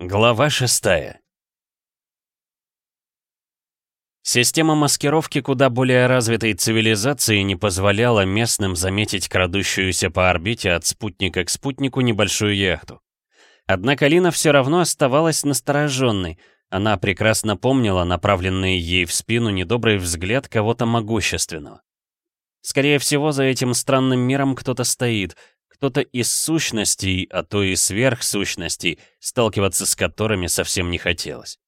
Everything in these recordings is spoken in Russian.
Глава шестая. Система маскировки куда более развитой цивилизации не позволяла местным заметить крадущуюся по орбите от спутника к спутнику небольшую яхту. Однако Лина все равно оставалась настороженной. Она прекрасно помнила направленный ей в спину недобрый взгляд кого-то могущественного. Скорее всего, за этим странным миром кто-то стоит, кто-то из сущностей, а то и сверхсущностей, сталкиваться с которыми совсем не хотелось.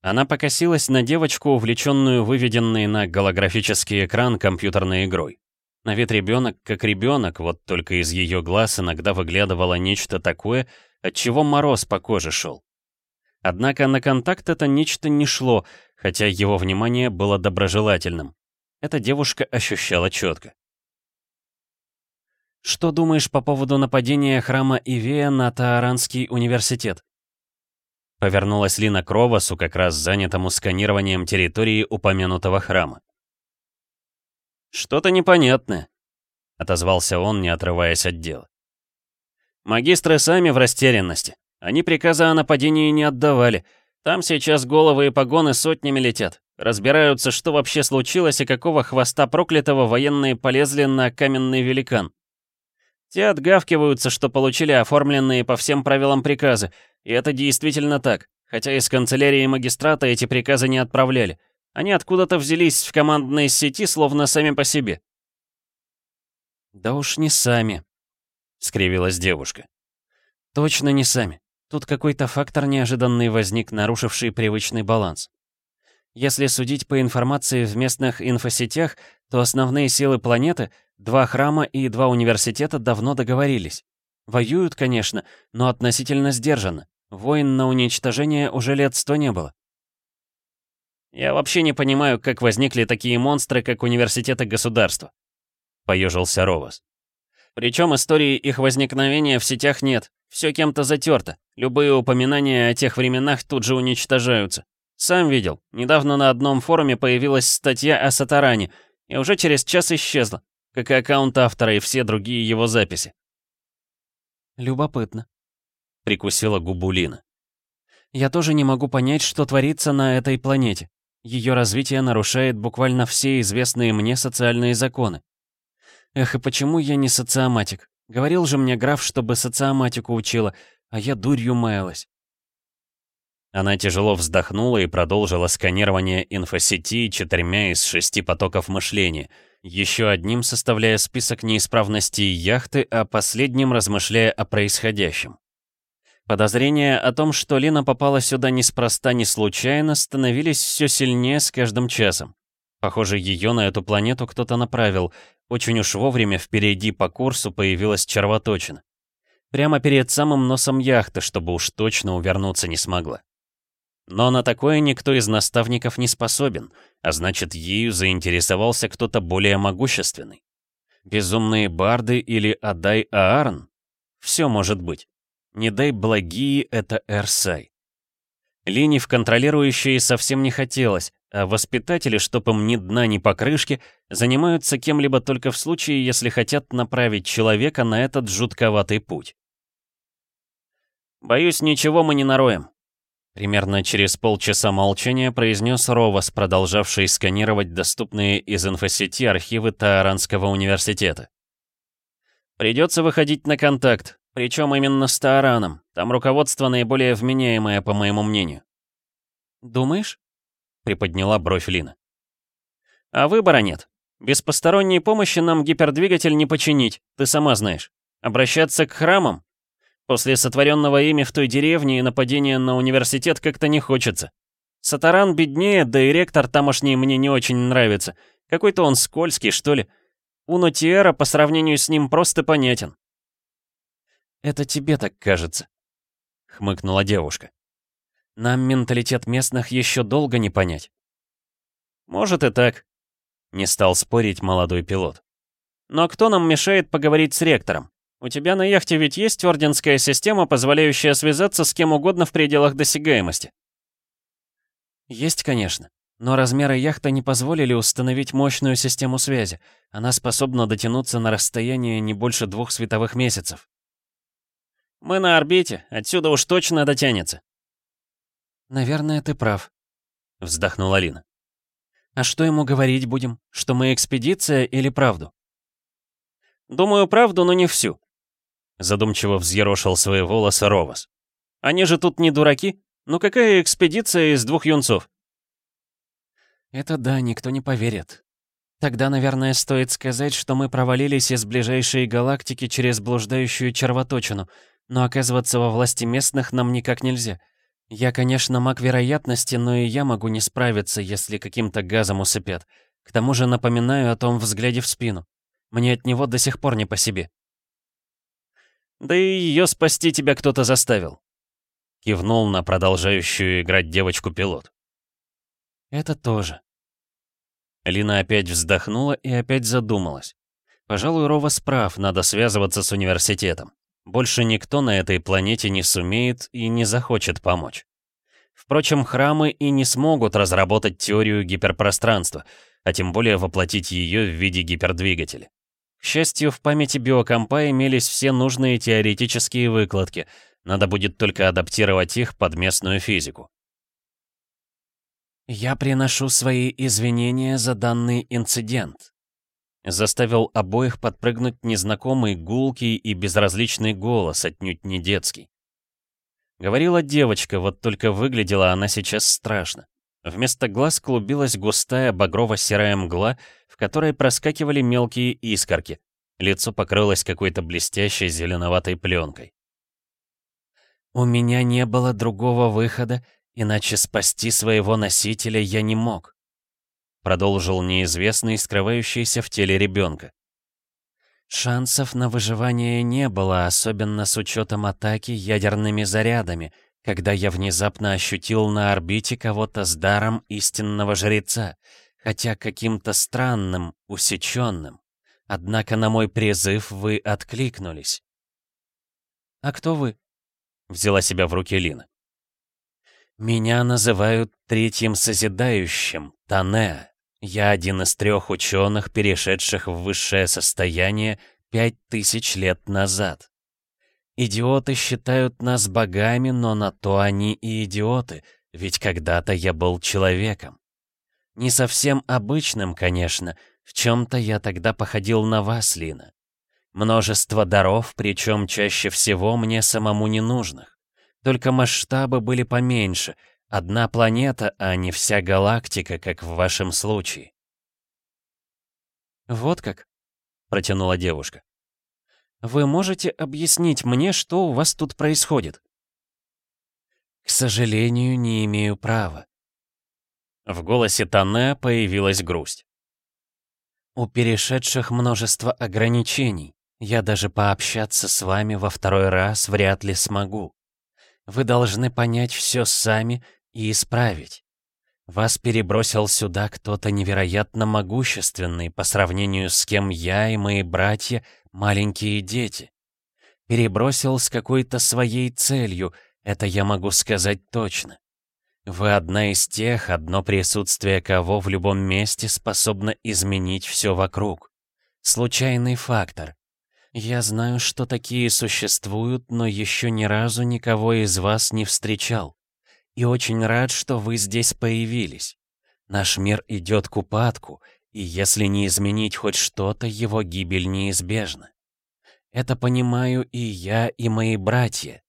Она покосилась на девочку, увлеченную выведенной на голографический экран компьютерной игрой. На вид ребенок как ребенок, вот только из ее глаз иногда выглядывало нечто такое, от чего мороз по коже шел. Однако на контакт это нечто не шло, хотя его внимание было доброжелательным. Эта девушка ощущала четко. Что думаешь по поводу нападения храма Ивея на Тааранский университет? Повернулась Лина к Ровасу, как раз занятому сканированием территории упомянутого храма. «Что-то непонятное», — отозвался он, не отрываясь от дела. «Магистры сами в растерянности. Они приказа о нападении не отдавали. Там сейчас головы и погоны сотнями летят. Разбираются, что вообще случилось и какого хвоста проклятого военные полезли на каменный великан. Те отгавкиваются, что получили оформленные по всем правилам приказы, и это действительно так, хотя из канцелярии магистрата эти приказы не отправляли. Они откуда-то взялись в командной сети, словно сами по себе. «Да уж не сами», — скривилась девушка. «Точно не сами. Тут какой-то фактор неожиданный возник, нарушивший привычный баланс. Если судить по информации в местных инфосетях, то основные силы планеты — Два храма и два университета давно договорились. Воюют, конечно, но относительно сдержанно. Войн на уничтожение уже лет сто не было. «Я вообще не понимаю, как возникли такие монстры, как университеты государства», — поежился Ровас. «Причем истории их возникновения в сетях нет, все кем-то затерто, любые упоминания о тех временах тут же уничтожаются. Сам видел, недавно на одном форуме появилась статья о Сатаране, и уже через час исчезла как и аккаунт автора и все другие его записи. «Любопытно», — прикусила губу Лина. «Я тоже не могу понять, что творится на этой планете. Ее развитие нарушает буквально все известные мне социальные законы. Эх, и почему я не социоматик? Говорил же мне граф, чтобы социоматику учила, а я дурью маялась. Она тяжело вздохнула и продолжила сканирование инфосети четырьмя из шести потоков мышления — еще одним составляя список неисправностей яхты, а последним размышляя о происходящем. Подозрения о том, что Лина попала сюда неспроста, не случайно, становились все сильнее с каждым часом. Похоже, ее на эту планету кто-то направил. Очень уж вовремя впереди по курсу появилась червоточина. Прямо перед самым носом яхты, чтобы уж точно увернуться не смогла. Но на такое никто из наставников не способен, а значит, ею заинтересовался кто-то более могущественный. Безумные барды или Адай Аарн? Все может быть. Не дай благие — это Эрсай. Линий в контролирующие совсем не хотелось, а воспитатели, чтоб им ни дна, ни покрышки, занимаются кем-либо только в случае, если хотят направить человека на этот жутковатый путь. «Боюсь, ничего мы не нароем», Примерно через полчаса молчания произнес Ровас, продолжавший сканировать доступные из инфосети архивы Тааранского университета. «Придется выходить на контакт, причем именно с Таараном. Там руководство наиболее вменяемое, по моему мнению». «Думаешь?» — приподняла бровь Лина. «А выбора нет. Без посторонней помощи нам гипердвигатель не починить, ты сама знаешь. Обращаться к храмам? После сотворенного ими в той деревне и нападения на университет как-то не хочется. Сатаран беднее, да и ректор тамошний мне не очень нравится. Какой-то он скользкий, что ли. Уно Тиэра по сравнению с ним просто понятен. «Это тебе так кажется», — хмыкнула девушка. «Нам менталитет местных еще долго не понять». «Может и так», — не стал спорить молодой пилот. «Но кто нам мешает поговорить с ректором? У тебя на яхте ведь есть орденская система, позволяющая связаться с кем угодно в пределах досягаемости? Есть, конечно. Но размеры яхты не позволили установить мощную систему связи. Она способна дотянуться на расстояние не больше двух световых месяцев. Мы на орбите, отсюда уж точно дотянется. Наверное, ты прав, вздохнула Лина. А что ему говорить будем? Что мы экспедиция или правду? Думаю, правду, но не всю. Задумчиво взъерошил свои волосы Ровас. Они же тут не дураки. Ну какая экспедиция из двух юнцов? Это да, никто не поверит. Тогда, наверное, стоит сказать, что мы провалились из ближайшей галактики через блуждающую червоточину, но оказываться во власти местных нам никак нельзя. Я, конечно, маг вероятности, но и я могу не справиться, если каким-то газом усыпят. К тому же напоминаю о том взгляде в спину. Мне от него до сих пор не по себе. Да и ее спасти тебя кто-то заставил. Кивнул на продолжающую играть девочку-пилот. Это тоже. Лина опять вздохнула и опять задумалась. Пожалуй, Рова справ, надо связываться с университетом. Больше никто на этой планете не сумеет и не захочет помочь. Впрочем, храмы и не смогут разработать теорию гиперпространства, а тем более воплотить ее в виде гипердвигателя. К счастью, в памяти биокомпа имелись все нужные теоретические выкладки, надо будет только адаптировать их под местную физику. «Я приношу свои извинения за данный инцидент», Заставил обоих подпрыгнуть незнакомый гулкий и безразличный голос, отнюдь не детский. Говорила девочка, вот только выглядела она сейчас страшно. Вместо глаз клубилась густая багрово-серая мгла, в которой проскакивали мелкие искорки. Лицо покрылось какой-то блестящей зеленоватой пленкой. «У меня не было другого выхода, иначе спасти своего носителя я не мог продолжил неизвестный, скрывающийся в теле ребенка. Шансов на выживание не было, особенно с учетом атаки ядерными зарядами, когда я внезапно ощутил на орбите кого-то с даром истинного жреца, хотя каким-то странным, усеченным. Однако на мой призыв вы откликнулись. «А кто вы?» — взяла себя в руки Лина. «Меня называют Третьим Созидающим, Тане. Я один из трех ученых, перешедших в высшее состояние пять тысяч лет назад. Идиоты считают нас богами, но на то они и идиоты, ведь когда-то я был человеком. Не совсем обычным, конечно, в чем-то я тогда походил на вас, Лина. Множество даров, причем чаще всего мне самому не нужных. Только масштабы были поменьше, Одна планета, а не вся галактика, как в вашем случае. «Вот как?» — протянула девушка. «Вы можете объяснить мне, что у вас тут происходит?» «К сожалению, не имею права». В голосе Тане появилась грусть. «У перешедших множество ограничений. Я даже пообщаться с вами во второй раз вряд ли смогу. Вы должны понять все сами и исправить. Вас перебросил сюда кто-то невероятно могущественный по сравнению с кем я и мои братья — маленькие дети. Перебросил с какой-то своей целью, это я могу сказать точно. Вы одна из тех, одно присутствие кого в любом месте способно изменить все вокруг. Случайный фактор. Я знаю, что такие существуют, но еще ни разу никого из вас не встречал и очень рад, что вы здесь появились. Наш мир идет к упадку, и если не изменить хоть что-то, его гибель неизбежна. Это понимаю и я, и мои братья.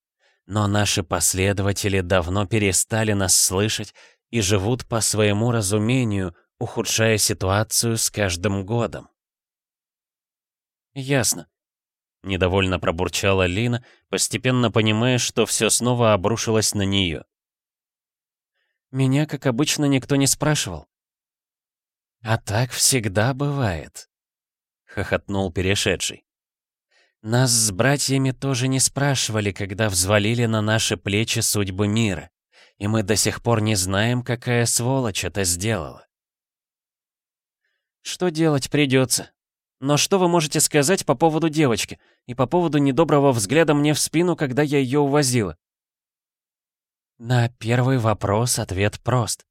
Но наши последователи давно перестали нас слышать и живут по своему разумению, ухудшая ситуацию с каждым годом. «Ясно», — недовольно пробурчала Лина, постепенно понимая, что все снова обрушилось на нее. Меня, как обычно, никто не спрашивал. «А так всегда бывает», — хохотнул перешедший. «Нас с братьями тоже не спрашивали, когда взвалили на наши плечи судьбы мира, и мы до сих пор не знаем, какая сволочь это сделала». «Что делать придется. Но что вы можете сказать по поводу девочки и по поводу недоброго взгляда мне в спину, когда я ее увозила?» На первый вопрос ответ прост.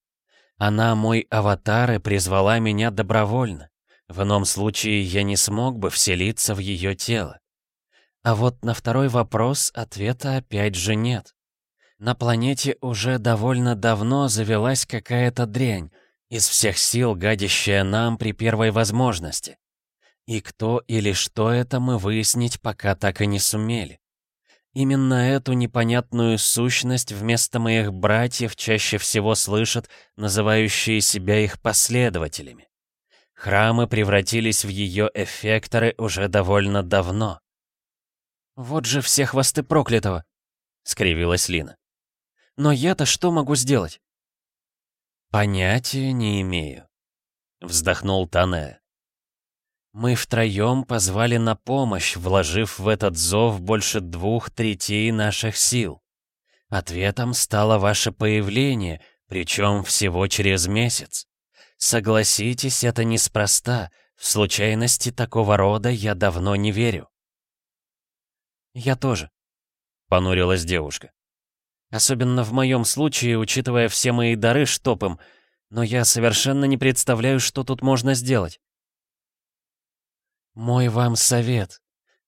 Она мой аватар и призвала меня добровольно. В ином случае я не смог бы вселиться в ее тело. А вот на второй вопрос ответа опять же нет. На планете уже довольно давно завелась какая-то дрянь, из всех сил гадящая нам при первой возможности. И кто или что это мы выяснить пока так и не сумели. Именно эту непонятную сущность вместо моих братьев чаще всего слышат называющие себя их последователями. Храмы превратились в ее эффекторы уже довольно давно. «Вот же все хвосты проклятого!» — скривилась Лина. «Но я-то что могу сделать?» «Понятия не имею», — вздохнул Тане. «Мы втроем позвали на помощь, вложив в этот зов больше двух третей наших сил. Ответом стало ваше появление, причем всего через месяц. Согласитесь, это неспроста, в случайности такого рода я давно не верю». «Я тоже», — понурилась девушка. «Особенно в моем случае, учитывая все мои дары штопом, но я совершенно не представляю, что тут можно сделать». «Мой вам совет.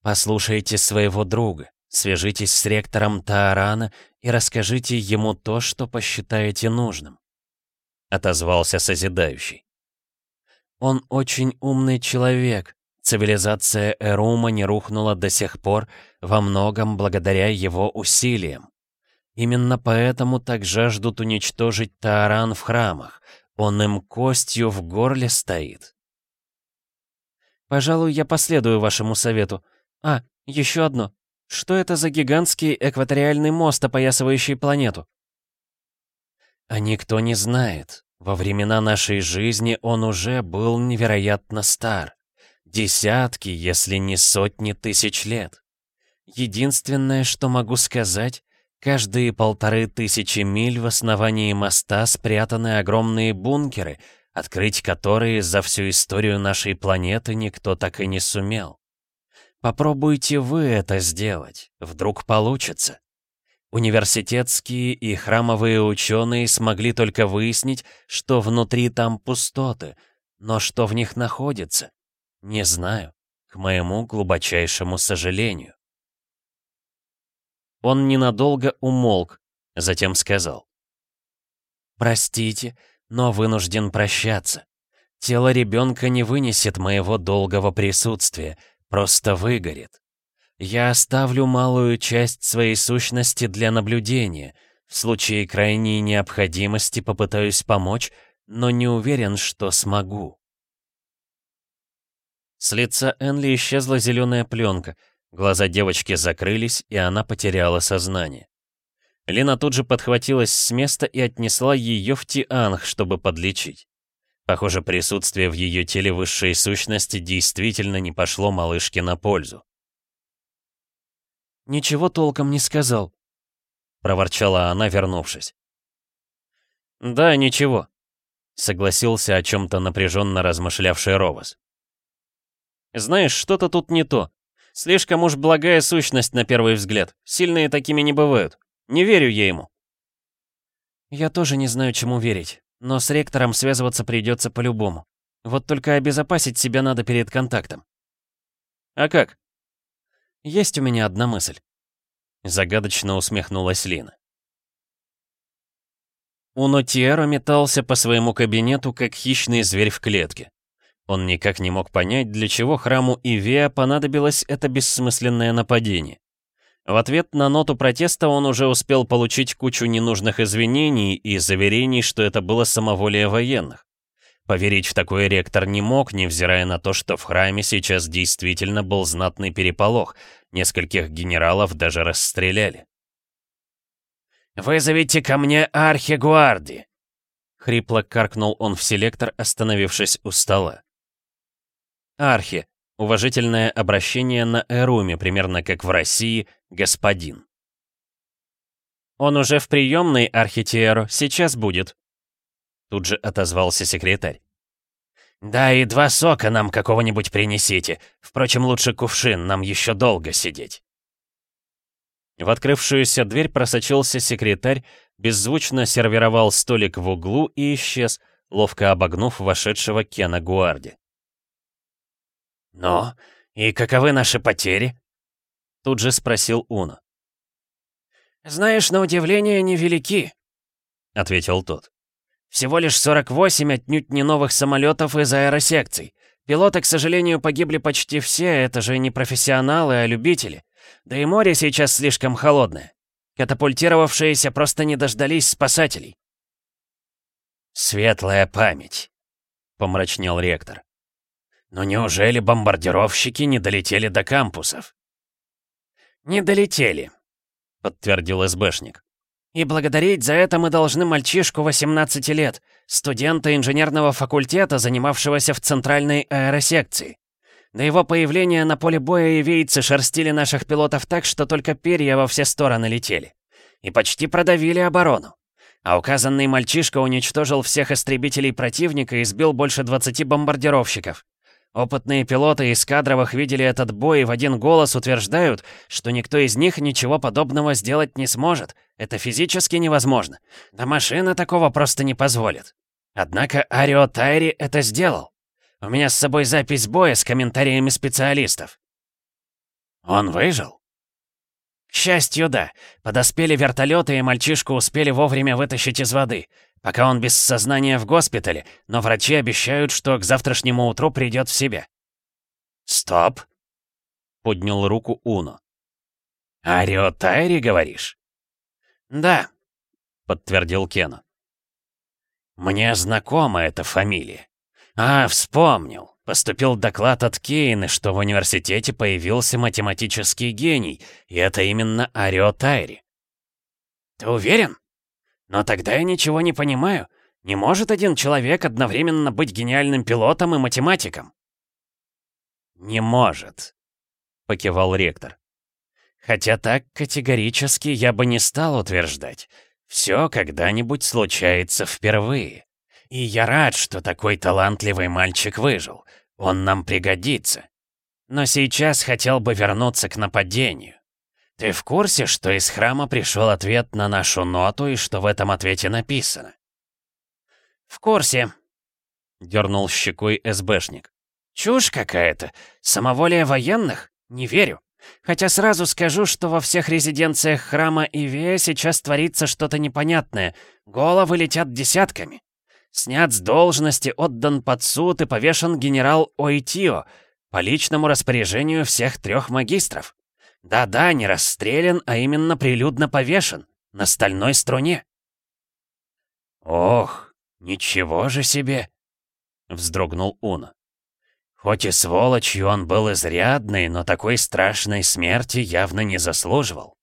Послушайте своего друга, свяжитесь с ректором Таарана и расскажите ему то, что посчитаете нужным», — отозвался Созидающий. «Он очень умный человек, Цивилизация Эрума не рухнула до сих пор во многом благодаря его усилиям. Именно поэтому так жаждут уничтожить Тааран в храмах. Он им костью в горле стоит. Пожалуй, я последую вашему совету. А, еще одно. Что это за гигантский экваториальный мост, опоясывающий планету? А никто не знает. Во времена нашей жизни он уже был невероятно стар. Десятки, если не сотни тысяч лет. Единственное, что могу сказать, каждые полторы тысячи миль в основании моста спрятаны огромные бункеры, открыть которые за всю историю нашей планеты никто так и не сумел. Попробуйте вы это сделать, вдруг получится. Университетские и храмовые ученые смогли только выяснить, что внутри там пустоты, но что в них находится, не знаю, к моему глубочайшему сожалению. Он ненадолго умолк, затем сказал. «Простите, но вынужден прощаться. Тело ребенка не вынесет моего долгого присутствия, просто выгорит. Я оставлю малую часть своей сущности для наблюдения. В случае крайней необходимости попытаюсь помочь, но не уверен, что смогу. С лица Энли исчезла зеленая пленка, глаза девочки закрылись, и она потеряла сознание. Лина тут же подхватилась с места и отнесла ее в Тианг, чтобы подлечить. Похоже, присутствие в ее теле высшей сущности действительно не пошло малышке на пользу. «Ничего толком не сказал», — проворчала она, вернувшись. «Да, ничего», — согласился о чем-то напряженно размышлявший Ровас. Знаешь, что-то тут не то. Слишком уж благая сущность на первый взгляд. Сильные такими не бывают. Не верю я ему. Я тоже не знаю, чему верить. Но с ректором связываться придется по-любому. Вот только обезопасить себя надо перед контактом. А как? Есть у меня одна мысль. Загадочно усмехнулась Лина. Унотиэро метался по своему кабинету, как хищный зверь в клетке. Он никак не мог понять, для чего храму Ивеа понадобилось это бессмысленное нападение. В ответ на ноту протеста он уже успел получить кучу ненужных извинений и заверений, что это было самоволие военных. Поверить в такое ректор не мог, невзирая на то, что в храме сейчас действительно был знатный переполох, нескольких генералов даже расстреляли. «Вызовите ко мне архигуарди!» Хрипло каркнул он в селектор, остановившись у стола. Архи. Уважительное обращение на Эруме, примерно как в России «господин». «Он уже в приемной, Архитиэро, сейчас будет», — тут же отозвался секретарь. «Да и два сока нам какого-нибудь принесите. Впрочем, лучше кувшин, нам еще долго сидеть». В открывшуюся дверь просочился секретарь, беззвучно сервировал столик в углу и исчез, ловко обогнув вошедшего Кена Гуарди. «Но, и каковы наши потери?» Тут же спросил Уно. «Знаешь, на удивление невелики», — ответил тот. «Всего лишь 48 отнюдь не новых самолетов из аэросекций. Пилоты, к сожалению, погибли почти все, это же не профессионалы, а любители. Да и море сейчас слишком холодное. Катапультировавшиеся просто не дождались спасателей. «Светлая память», — помрачнел ректор. «Но неужели бомбардировщики не долетели до кампусов?» «Не долетели», — подтвердил СБшник. «И благодарить за это мы должны мальчишку 18 лет, студента инженерного факультета, занимавшегося в центральной аэросекции. До его появления на поле боя ивейцы шерстили наших пилотов так, что только перья во все стороны летели. И почти продавили оборону. А указанный мальчишка уничтожил всех истребителей противника и сбил больше 20 бомбардировщиков. Опытные пилоты из кадровых видели этот бой и в один голос утверждают, что никто из них ничего подобного сделать не сможет. Это физически невозможно. Да машина такого просто не позволит. Однако Арио Тайри это сделал. У меня с собой запись боя с комментариями специалистов. Он выжил? К счастью, да. Подоспели вертолеты, и мальчишку успели вовремя вытащить из воды. Пока он без сознания в госпитале, но врачи обещают, что к завтрашнему утру придет в себя. «Стоп!» — поднял руку Уно. «Арио Тайри, говоришь?» «Да», — подтвердил Кена. «Мне знакома эта фамилия. А, вспомнил. Поступил доклад от Кейны, что в университете появился математический гений, и это именно Арио Тайри. Ты уверен? Но тогда я ничего не понимаю. Не может один человек одновременно быть гениальным пилотом и математиком? Не может, покивал ректор. Хотя так категорически я бы не стал утверждать. Все когда-нибудь случается впервые. И я рад, что такой талантливый мальчик выжил. Он нам пригодится. Но сейчас хотел бы вернуться к нападению. Ты в курсе, что из храма пришел ответ на нашу ноту и что в этом ответе написано? В курсе, дернул щекой СБшник. Чушь какая-то. Самоволие военных? Не верю. Хотя сразу скажу, что во всех резиденциях храма Ивея сейчас творится что-то непонятное. Головы летят десятками. Снят с должности, отдан под суд и повешен генерал Ойтио по личному распоряжению всех трех магистров. Да-да, не расстрелян, а именно прилюдно повешен. На стальной струне. «Ох, ничего же себе!» — вздрогнул Уна. Хоть и сволочью он был изрядный, но такой страшной смерти явно не заслуживал.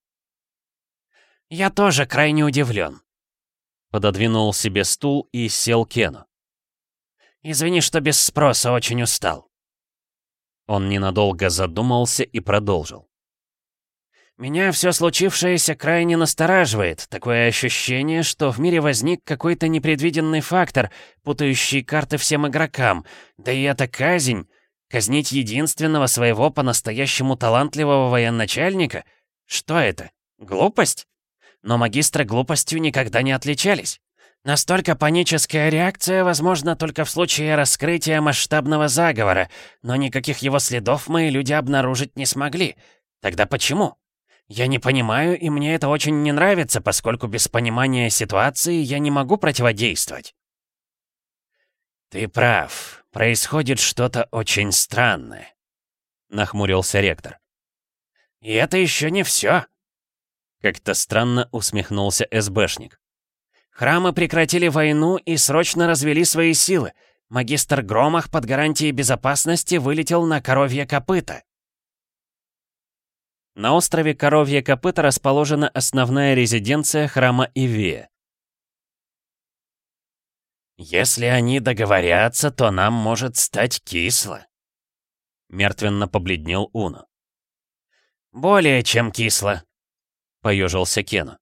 «Я тоже крайне удивлен», Пододвинул себе стул и сел Кену. «Извини, что без спроса очень устал». Он ненадолго задумался и продолжил. «Меня все случившееся крайне настораживает. Такое ощущение, что в мире возник какой-то непредвиденный фактор, путающий карты всем игрокам. Да и это казнь. Казнить единственного своего по-настоящему талантливого военачальника? Что это? Глупость? но магистры глупостью никогда не отличались. Настолько паническая реакция возможна только в случае раскрытия масштабного заговора, но никаких его следов мои люди обнаружить не смогли. Тогда почему? Я не понимаю, и мне это очень не нравится, поскольку без понимания ситуации я не могу противодействовать. «Ты прав. Происходит что-то очень странное», — нахмурился ректор. «И это еще не все», как-то странно усмехнулся СБшник. «Храмы прекратили войну и срочно развели свои силы. Магистр Громах под гарантией безопасности вылетел на Коровье копыта». На острове Коровье копыта расположена основная резиденция храма Ивея. «Если они договорятся, то нам может стать кисло», — мертвенно побледнел Уно. «Более чем кисло», — поежился Кена.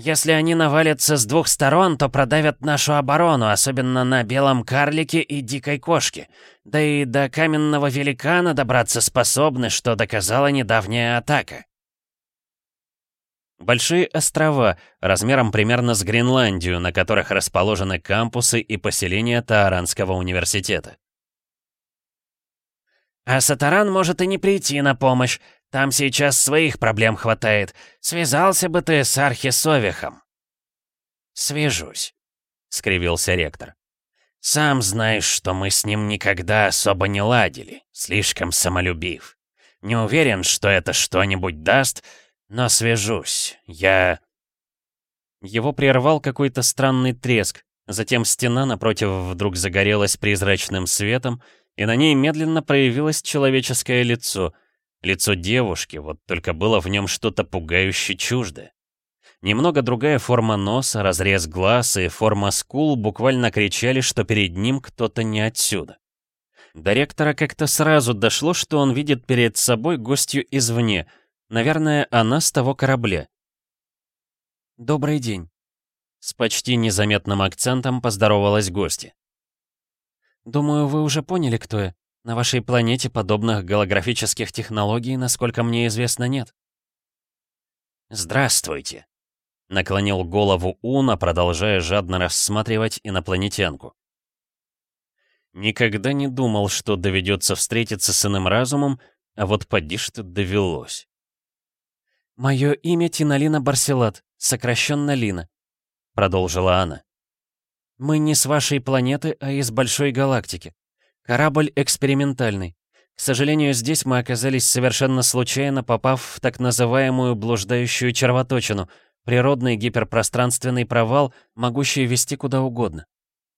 «Если они навалятся с двух сторон, то продавят нашу оборону, особенно на белом карлике и дикой кошке. Да и до каменного великана добраться способны, что доказала недавняя атака». Большие острова, размером примерно с Гренландию, на которых расположены кампусы и поселения Тааранского университета. А Сатаран может и не прийти на помощь. Там сейчас своих проблем хватает. Связался бы ты с Архисовихом». «Свяжусь», — скривился ректор. «Сам знаешь, что мы с ним никогда особо не ладили, слишком самолюбив. Не уверен, что это что-нибудь даст, но свяжусь. Я...» Его прервал какой-то странный треск, затем стена напротив вдруг загорелась призрачным светом, и на ней медленно проявилось человеческое лицо. Лицо девушки, вот только было в нем что-то пугающе чуждое. Немного другая форма носа, разрез глаз и форма скул буквально кричали, что перед ним кто-то не отсюда. До ректора как-то сразу дошло, что он видит перед собой гостью извне. Наверное, она с того корабля. «Добрый день», — с почти незаметным акцентом поздоровалась гостья. «Думаю, вы уже поняли, кто я. На вашей планете подобных голографических технологий, насколько мне известно, нет». «Здравствуйте», — наклонил голову Уна, продолжая жадно рассматривать инопланетянку. Никогда не думал, что доведется встретиться с иным разумом, а вот поди что довелось. «Мое имя Тиналина Барселат, сокращенно Лина», — продолжила она. «Мы не с вашей планеты, а из большой галактики. Корабль экспериментальный. К сожалению, здесь мы оказались совершенно случайно, попав в так называемую блуждающую червоточину, природный гиперпространственный провал, могущий вести куда угодно.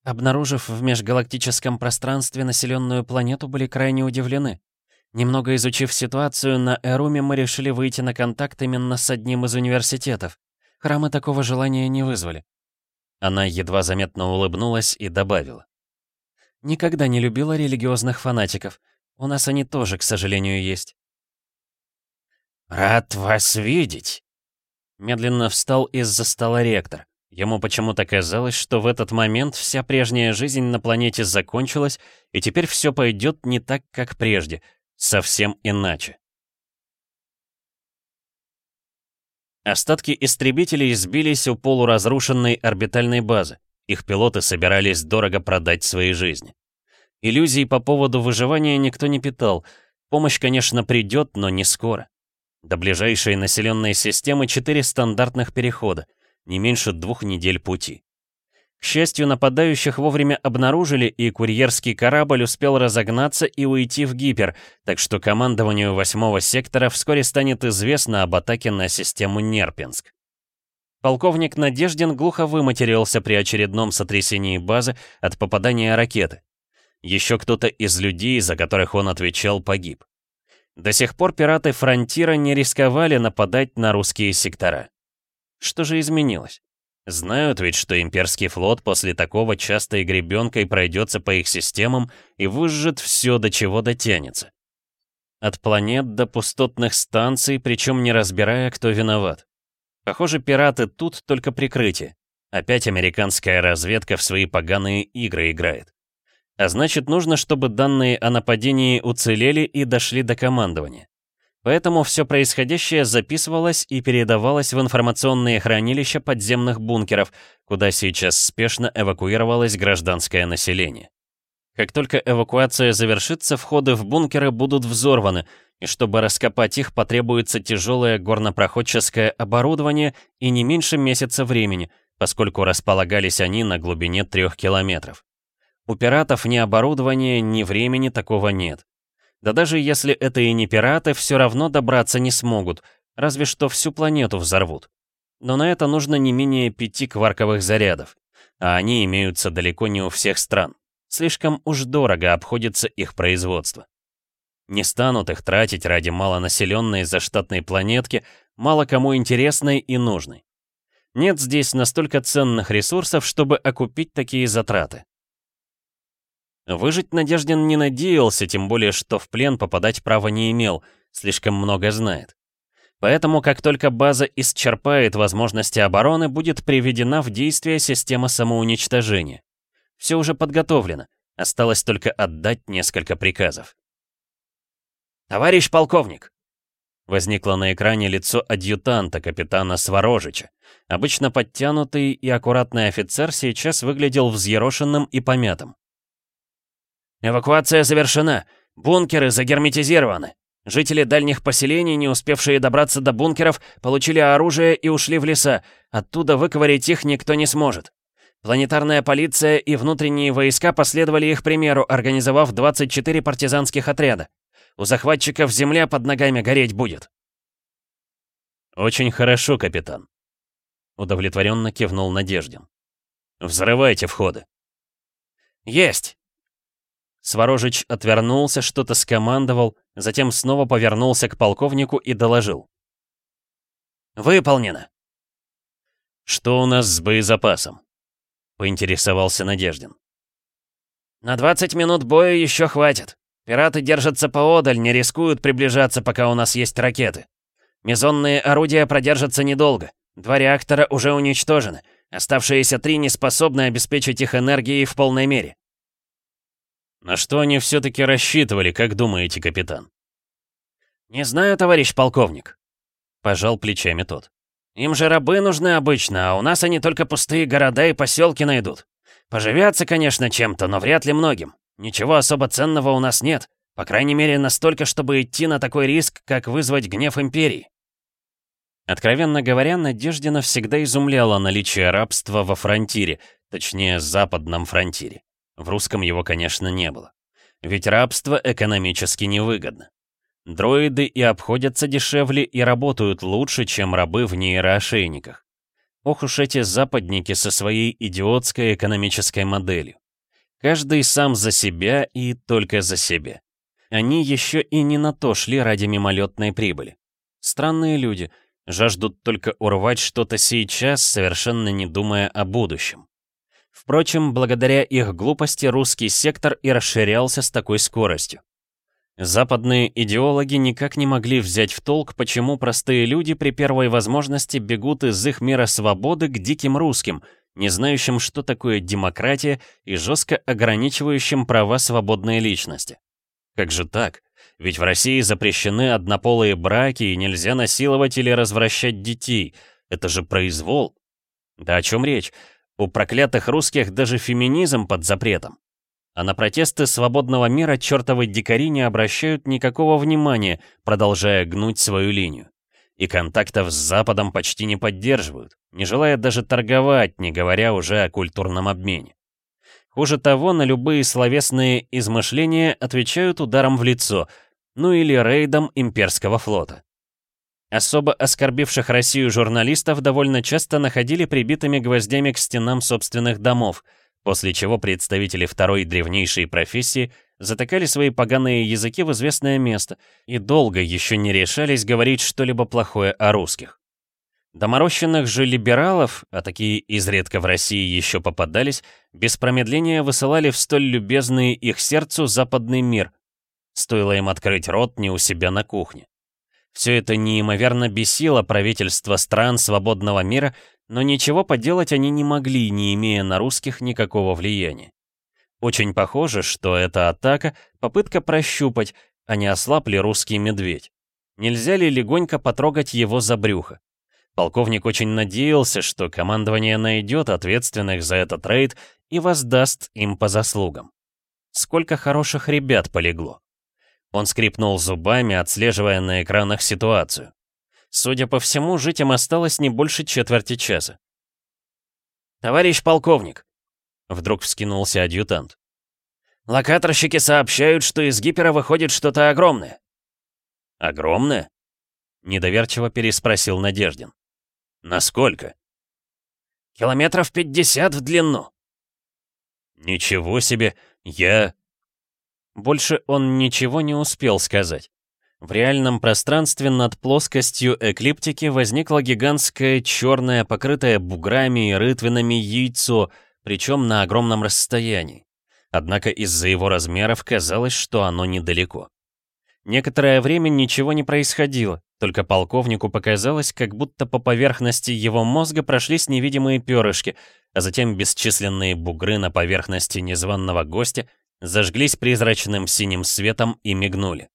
Обнаружив в межгалактическом пространстве населенную планету, были крайне удивлены. Немного изучив ситуацию, на Эруме мы решили выйти на контакт именно с одним из университетов. Храмы такого желания не вызвали. Она едва заметно улыбнулась и добавила. Никогда не любила религиозных фанатиков. У нас они тоже, к сожалению, есть. «Рад вас видеть!» Медленно встал из-за стола ректор. Ему почему-то казалось, что в этот момент вся прежняя жизнь на планете закончилась, и теперь все пойдет не так, как прежде — Совсем иначе. Остатки истребителей сбились у полуразрушенной орбитальной базы. Их пилоты собирались дорого продать свои жизни. Иллюзий по поводу выживания никто не питал. Помощь, конечно, придет, но не скоро. До ближайшей населенной системы четыре стандартных перехода, не меньше двух недель пути. К счастью, нападающих вовремя обнаружили, и курьерский корабль успел разогнаться и уйти в гипер, так что командованию восьмого сектора вскоре станет известно об атаке на систему Нерпинск. Полковник Надеждин глухо выматерился при очередном сотрясении базы от попадания ракеты. Еще кто-то из людей, за которых он отвечал, погиб. До сих пор пираты Фронтира не рисковали нападать на русские сектора. Что же изменилось? Знают ведь, что имперский флот после такого часто гребенкой пройдется по их системам и выжжет все, до чего дотянется. От планет до пустотных станций, причем не разбирая, кто виноват. Похоже, пираты тут только прикрытие. Опять американская разведка в свои поганые игры играет. А значит, нужно, чтобы данные о нападении уцелели и дошли до командования. Поэтому все происходящее записывалось и передавалось в информационные хранилища подземных бункеров, куда сейчас спешно эвакуировалось гражданское население. Как только эвакуация завершится, входы в бункеры будут взорваны, и чтобы раскопать их, потребуется тяжелое горнопроходческое оборудование и не меньше месяца времени, поскольку располагались они на глубине трех километров. У пиратов ни оборудования, ни времени такого нет. Да даже если это и не пираты, все равно добраться не смогут, разве что всю планету взорвут. Но на это нужно не менее пяти кварковых зарядов, а они имеются далеко не у всех стран. Слишком уж дорого обходится их производство. Не станут их тратить ради малонаселенной заштатной планетки, мало кому интересной и нужной. Нет здесь настолько ценных ресурсов, чтобы окупить такие затраты. Выжить Надеждин не надеялся, тем более, что в плен попадать права не имел, слишком много знает. Поэтому, как только база исчерпает возможности обороны, будет приведена в действие система самоуничтожения. Все уже подготовлено, осталось только отдать несколько приказов. «Товарищ полковник!» Возникло на экране лицо адъютанта капитана Сворожича. Обычно подтянутый и аккуратный офицер сейчас выглядел взъерошенным и помятым. Эвакуация завершена. Бункеры загерметизированы. Жители дальних поселений, не успевшие добраться до бункеров, получили оружие и ушли в леса. Оттуда выковырять их никто не сможет. Планетарная полиция и внутренние войска последовали их примеру, организовав 24 партизанских отряда. У захватчиков земля под ногами гореть будет. «Очень хорошо, капитан», — удовлетворенно кивнул Надеждин. «Взрывайте входы». «Есть!» Сворожич отвернулся, что-то скомандовал, затем снова повернулся к полковнику и доложил. «Выполнено!» «Что у нас с боезапасом?» — поинтересовался Надеждин. «На 20 минут боя еще хватит. Пираты держатся поодаль, не рискуют приближаться, пока у нас есть ракеты. Мезонные орудия продержатся недолго. Два реактора уже уничтожены. Оставшиеся три не способны обеспечить их энергией в полной мере. На что они все-таки рассчитывали, как думаете, капитан? Не знаю, товарищ полковник. Пожал плечами тот. Им же рабы нужны обычно, а у нас они только пустые города и поселки найдут. Поживятся, конечно, чем-то, но вряд ли многим. Ничего особо ценного у нас нет. По крайней мере, настолько, чтобы идти на такой риск, как вызвать гнев Империи. Откровенно говоря, Надеждина всегда изумляло наличие рабства во фронтире, точнее, западном фронтире. В русском его, конечно, не было. Ведь рабство экономически невыгодно. Дроиды и обходятся дешевле и работают лучше, чем рабы в нейроошейниках. Ох уж эти западники со своей идиотской экономической моделью. Каждый сам за себя и только за себя. Они еще и не на то шли ради мимолетной прибыли. Странные люди, жаждут только урвать что-то сейчас, совершенно не думая о будущем. Впрочем, благодаря их глупости русский сектор и расширялся с такой скоростью. Западные идеологи никак не могли взять в толк, почему простые люди при первой возможности бегут из их мира свободы к диким русским, не знающим, что такое демократия и жестко ограничивающим права свободной личности. Как же так? Ведь в России запрещены однополые браки и нельзя насиловать или развращать детей. Это же произвол. Да о чем речь? У проклятых русских даже феминизм под запретом. А на протесты свободного мира чертовы дикари не обращают никакого внимания, продолжая гнуть свою линию. И контактов с Западом почти не поддерживают, не желая даже торговать, не говоря уже о культурном обмене. Хуже того, на любые словесные измышления отвечают ударом в лицо, ну или рейдом имперского флота. Особо оскорбивших Россию журналистов довольно часто находили прибитыми гвоздями к стенам собственных домов, после чего представители второй древнейшей профессии затыкали свои поганые языки в известное место и долго еще не решались говорить что-либо плохое о русских. Доморощенных же либералов, а такие изредка в России еще попадались, без промедления высылали в столь любезный их сердцу западный мир. Стоило им открыть рот не у себя на кухне. Все это неимоверно бесило правительство стран свободного мира, но ничего поделать они не могли, не имея на русских никакого влияния. Очень похоже, что эта атака — попытка прощупать, а не ослаб ли русский медведь. Нельзя ли легонько потрогать его за брюхо? Полковник очень надеялся, что командование найдет ответственных за этот рейд и воздаст им по заслугам. Сколько хороших ребят полегло. Он скрипнул зубами, отслеживая на экранах ситуацию. Судя по всему, жить им осталось не больше четверти часа. «Товарищ полковник!» Вдруг вскинулся адъютант. «Локаторщики сообщают, что из гипера выходит что-то огромное». «Огромное?» Недоверчиво переспросил Надеждин. «Насколько?» «Километров пятьдесят в длину». «Ничего себе! Я...» Больше он ничего не успел сказать. В реальном пространстве над плоскостью эклиптики возникло гигантское черное, покрытое буграми и рытвинами яйцо, причем на огромном расстоянии. Однако из-за его размеров казалось, что оно недалеко. Некоторое время ничего не происходило, только полковнику показалось, как будто по поверхности его мозга прошлись невидимые перышки, а затем бесчисленные бугры на поверхности незваного гостя зажглись призрачным синим светом и мигнули.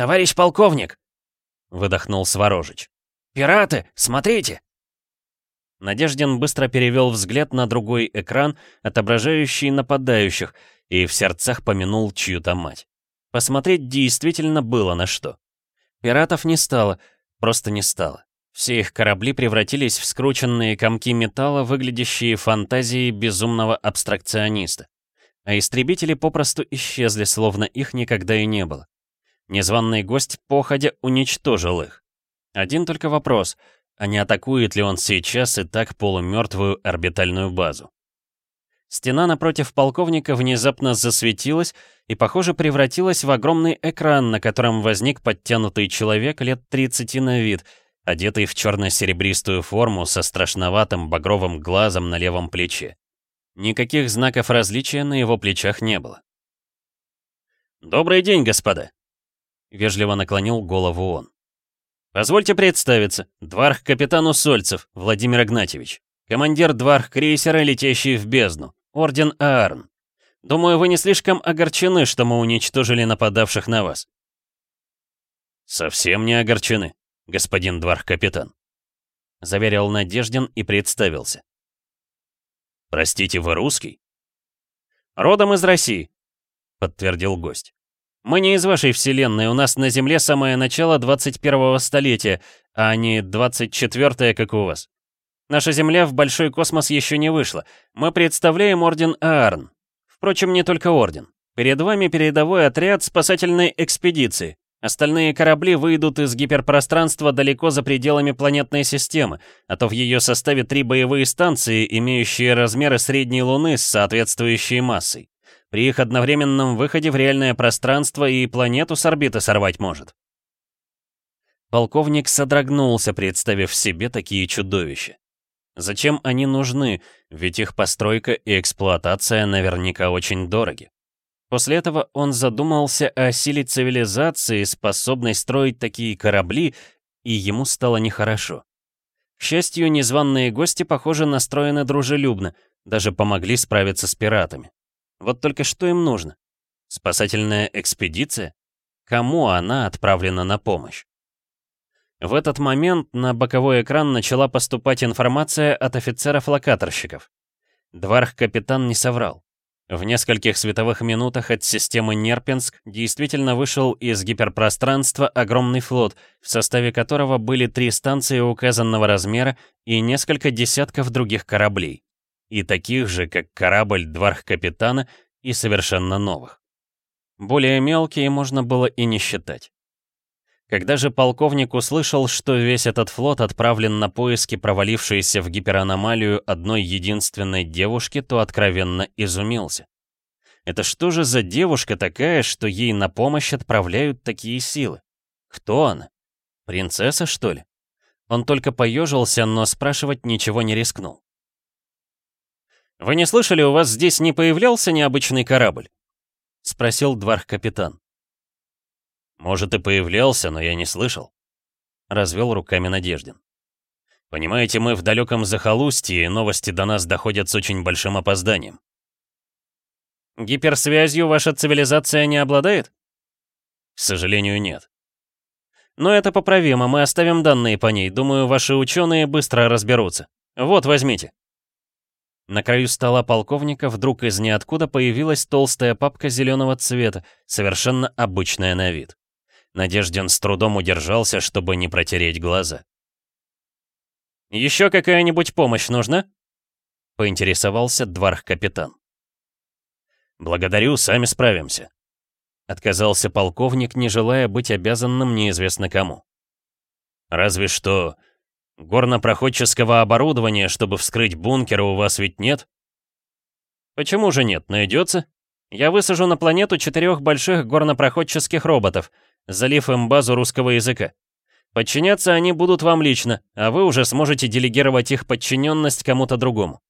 «Товарищ полковник!» — выдохнул Сворожич. «Пираты, смотрите!» Надеждин быстро перевел взгляд на другой экран, отображающий нападающих, и в сердцах помянул чью-то мать. Посмотреть действительно было на что. Пиратов не стало, просто не стало. Все их корабли превратились в скрученные комки металла, выглядящие фантазией безумного абстракциониста. А истребители попросту исчезли, словно их никогда и не было. Незваный гость походя уничтожил их. Один только вопрос, а не атакует ли он сейчас и так полумертвую орбитальную базу? Стена напротив полковника внезапно засветилась и, похоже, превратилась в огромный экран, на котором возник подтянутый человек лет 30 на вид, одетый в черно-серебристую форму со страшноватым багровым глазом на левом плече. Никаких знаков различия на его плечах не было. «Добрый день, господа!» — вежливо наклонил голову он. «Позвольте представиться, дварх-капитан Усольцев Владимир Игнатьевич, командир дварх-крейсера, летящий в бездну, орден Аарн. Думаю, вы не слишком огорчены, что мы уничтожили нападавших на вас». «Совсем не огорчены», господин дварх-капитан», — заверил Надеждин и представился. «Простите, вы русский?» «Родом из России», — подтвердил гость. Мы не из вашей вселенной, у нас на Земле самое начало 21-го столетия, а не 24-е, как у вас. Наша Земля в большой космос еще не вышла. Мы представляем Орден Аарн. Впрочем, не только Орден. Перед вами передовой отряд спасательной экспедиции. Остальные корабли выйдут из гиперпространства далеко за пределами планетной системы, а то в ее составе три боевые станции, имеющие размеры средней Луны с соответствующей массой. При их одновременном выходе в реальное пространство и планету с орбиты сорвать может. Полковник содрогнулся, представив себе такие чудовища. Зачем они нужны, ведь их постройка и эксплуатация наверняка очень дороги. После этого он задумался о силе цивилизации, способной строить такие корабли, и ему стало нехорошо. К счастью, незваные гости, похоже, настроены дружелюбно, даже помогли справиться с пиратами. Вот только что им нужно? Спасательная экспедиция? Кому она отправлена на помощь? В этот момент на боковой экран начала поступать информация от офицеров-локаторщиков. Дварх-капитан не соврал. В нескольких световых минутах от системы Нерпинск действительно вышел из гиперпространства огромный флот, в составе которого были три станции указанного размера и несколько десятков других кораблей и таких же, как корабль Дварх-капитана, и совершенно новых. Более мелкие можно было и не считать. Когда же полковник услышал, что весь этот флот отправлен на поиски провалившейся в гипераномалию одной единственной девушки, то откровенно изумился. Это что же за девушка такая, что ей на помощь отправляют такие силы? Кто она? Принцесса, что ли? Он только поежился, но спрашивать ничего не рискнул. «Вы не слышали, у вас здесь не появлялся необычный корабль?» — спросил дворх-капитан. «Может, и появлялся, но я не слышал», — развел руками Надеждин. «Понимаете, мы в далеком захолустье, и новости до нас доходят с очень большим опозданием». «Гиперсвязью ваша цивилизация не обладает?» «К сожалению, нет». «Но это поправимо, мы оставим данные по ней. Думаю, ваши ученые быстро разберутся. Вот, возьмите». На краю стола полковника вдруг из ниоткуда появилась толстая папка зеленого цвета, совершенно обычная на вид. Надежден с трудом удержался, чтобы не протереть глаза. «Еще какая-нибудь помощь нужна?» — поинтересовался дворх-капитан. «Благодарю, сами справимся», — отказался полковник, не желая быть обязанным неизвестно кому. «Разве что Горнопроходческого оборудования, чтобы вскрыть бункер, у вас ведь нет? Почему же нет? Найдется? Я высажу на планету четырех больших горнопроходческих роботов, залив им базу русского языка. Подчиняться они будут вам лично, а вы уже сможете делегировать их подчиненность кому-то другому.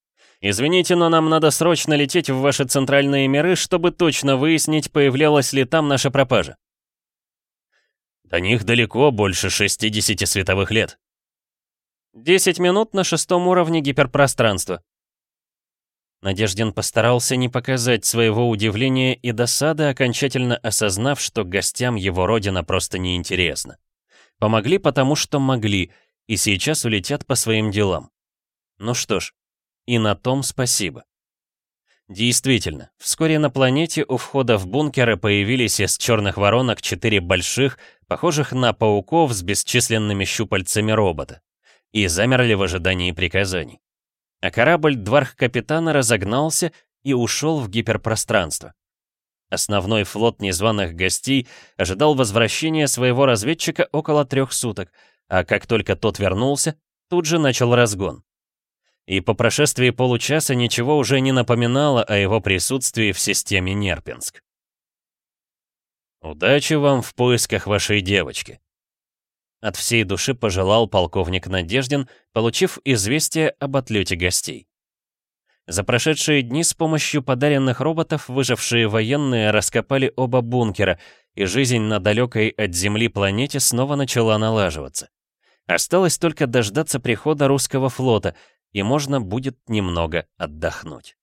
Извините, но нам надо срочно лететь в ваши центральные миры, чтобы точно выяснить, появлялась ли там наша пропажа. До них далеко, больше 60 световых лет. Десять минут на шестом уровне гиперпространства. Надеждин постарался не показать своего удивления и досады, окончательно осознав, что гостям его родина просто неинтересна. Помогли потому, что могли, и сейчас улетят по своим делам. Ну что ж, и на том спасибо. Действительно, вскоре на планете у входа в бункеры появились из черных воронок четыре больших, похожих на пауков с бесчисленными щупальцами робота, и замерли в ожидании приказаний. А корабль Дварх-капитана разогнался и ушел в гиперпространство. Основной флот незваных гостей ожидал возвращения своего разведчика около трех суток, а как только тот вернулся, тут же начал разгон и по прошествии получаса ничего уже не напоминало о его присутствии в системе Нерпинск. «Удачи вам в поисках вашей девочки», от всей души пожелал полковник Надеждин, получив известие об отлете гостей. За прошедшие дни с помощью подаренных роботов выжившие военные раскопали оба бункера, и жизнь на далекой от Земли планете снова начала налаживаться. Осталось только дождаться прихода русского флота, и можно будет немного отдохнуть.